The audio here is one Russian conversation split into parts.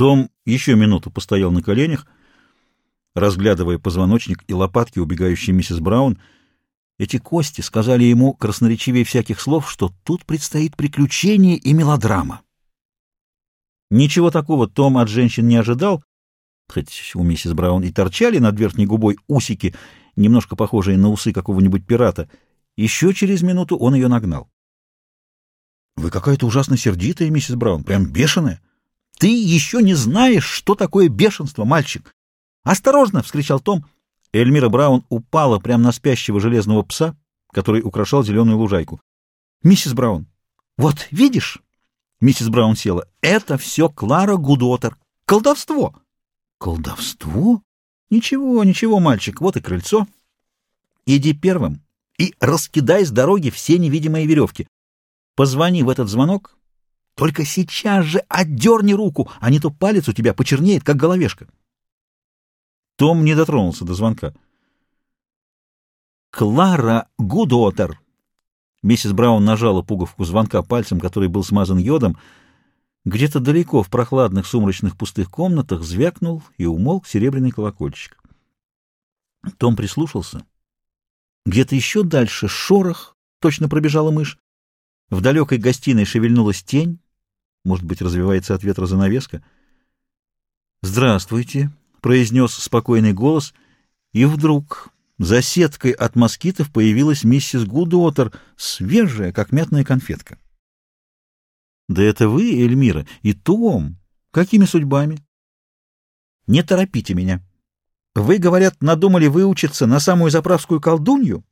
Том еще минуту постоял на коленях, разглядывая позвоночник и лопатки, убегающей миссис Браун. Эти кости сказали ему красноречивее всяких слов, что тут предстоит приключение и мелодрама. Ничего такого Том от женщин не ожидал, хоть у миссис Браун и торчали над верхней губой усики, немножко похожие на усы какого-нибудь пирата. Еще через минуту он ее нагнал. — Вы какая-то ужасно сердитая, миссис Браун, прям бешеная. — Ты еще не знаешь, что такое бешенство, мальчик. — Осторожно! — вскричал Том. Эльмира Браун упала прямо на спящего железного пса, который украшал зеленую лужайку. — Миссис Браун, вот видишь? Миссис Браун села. — Это все Клара Гудотер. Колдовство! — Колдовство? Ничего, ничего, мальчик, вот и крыльцо. Иди первым и раскидай с дороги все невидимые веревки. Позвони в этот звонок, только сейчас же отдерни руку, а не то палец у тебя почернеет, как головешка. Том не дотронулся до звонка. «Клара Гудотер!» Миссис Браун нажала пуговку звонка пальцем, который был смазан йодом. Где-то далеко, в прохладных сумрачных пустых комнатах, звякнул и умолк серебряный колокольчик. Том прислушался. Где-то еще дальше шорох, точно пробежала мышь. В далекой гостиной шевельнулась тень, может быть, развивается от ветра занавеска. «Здравствуйте», — произнес спокойный голос, и вдруг за сеткой от москитов появилась миссис Гудуотер, свежая, как мятная конфетка. «Да это вы, Эльмира, и Том. Какими судьбами?» «Не торопите меня. Вы, говорят, надумали выучиться на самую заправскую колдунью?»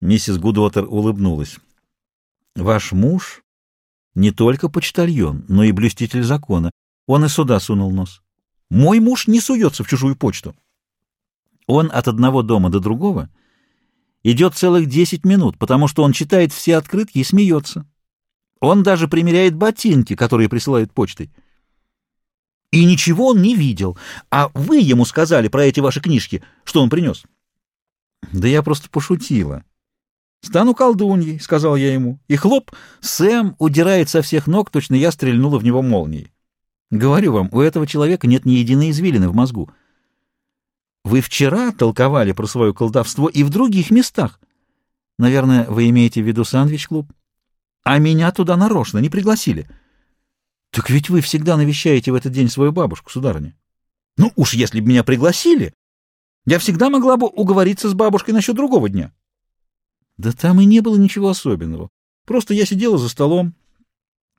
Миссис Гудуотер улыбнулась. «Ваш муж не только почтальон, но и блюститель закона. Он и сюда сунул нос. Мой муж не суется в чужую почту. Он от одного дома до другого идет целых десять минут, потому что он читает все открытки и смеется. Он даже примеряет ботинки, которые присылают почтой. И ничего он не видел. А вы ему сказали про эти ваши книжки, что он принес? Да я просто пошутила. «Стану колдуньей», — сказал я ему. И хлоп, Сэм удирает со всех ног, точно я стрельнула в него молнией. Говорю вам, у этого человека нет ни единой извилины в мозгу. Вы вчера толковали про свое колдовство и в других местах. Наверное, вы имеете в виду сандвич-клуб? А меня туда нарочно не пригласили. Так ведь вы всегда навещаете в этот день свою бабушку, сударыня. Ну уж если бы меня пригласили, я всегда могла бы уговориться с бабушкой насчет другого дня. Да там и не было ничего особенного. Просто я сидела за столом,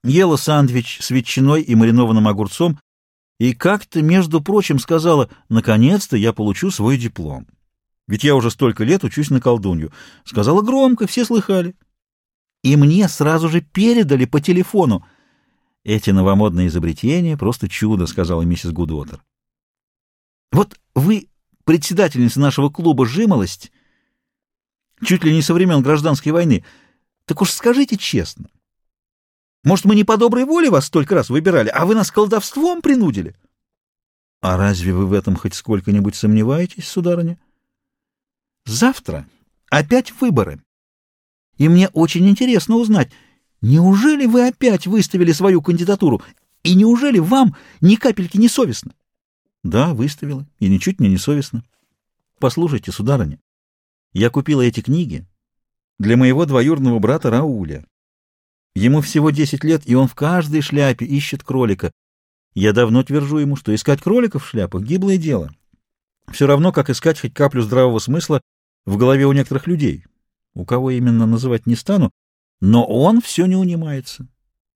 ела сандвич с ветчиной и маринованным огурцом, и как-то, между прочим, сказала, наконец-то я получу свой диплом. Ведь я уже столько лет учусь на колдунью. Сказала громко, все слыхали. И мне сразу же передали по телефону. Эти новомодные изобретения — просто чудо, — сказала миссис Гудуотер. Вот вы, председательница нашего клуба «Жимолость», чуть ли не со времен гражданской войны. Так уж скажите честно, может, мы не по доброй воле вас столько раз выбирали, а вы нас колдовством принудили? — А разве вы в этом хоть сколько-нибудь сомневаетесь, сударыня? — Завтра опять выборы. И мне очень интересно узнать, неужели вы опять выставили свою кандидатуру, и неужели вам ни капельки не совестно? — Да, выставила, и ничуть мне не совестно. — Послушайте, сударыня, я купила эти книги для моего двоюродного брата Рауля. Ему всего десять лет, и он в каждой шляпе ищет кролика. Я давно твержу ему, что искать кроликов в шляпах — гиблое дело. Все равно, как искать хоть каплю здравого смысла в голове у некоторых людей. У кого именно называть не стану, но он все не унимается.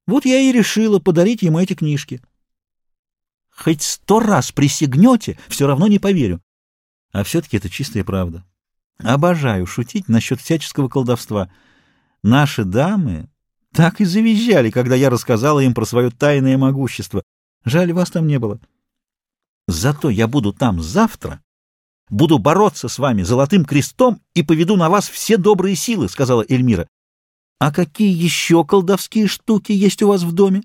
Вот я и решила подарить ему эти книжки. Хоть сто раз присягнете, все равно не поверю. А все-таки это чистая правда. Обожаю шутить насчет всяческого колдовства. Наши дамы так и завизжали, когда я рассказала им про свое тайное могущество. Жаль, вас там не было. Зато я буду там завтра, буду бороться с вами золотым крестом и поведу на вас все добрые силы, — сказала Эльмира. — А какие еще колдовские штуки есть у вас в доме?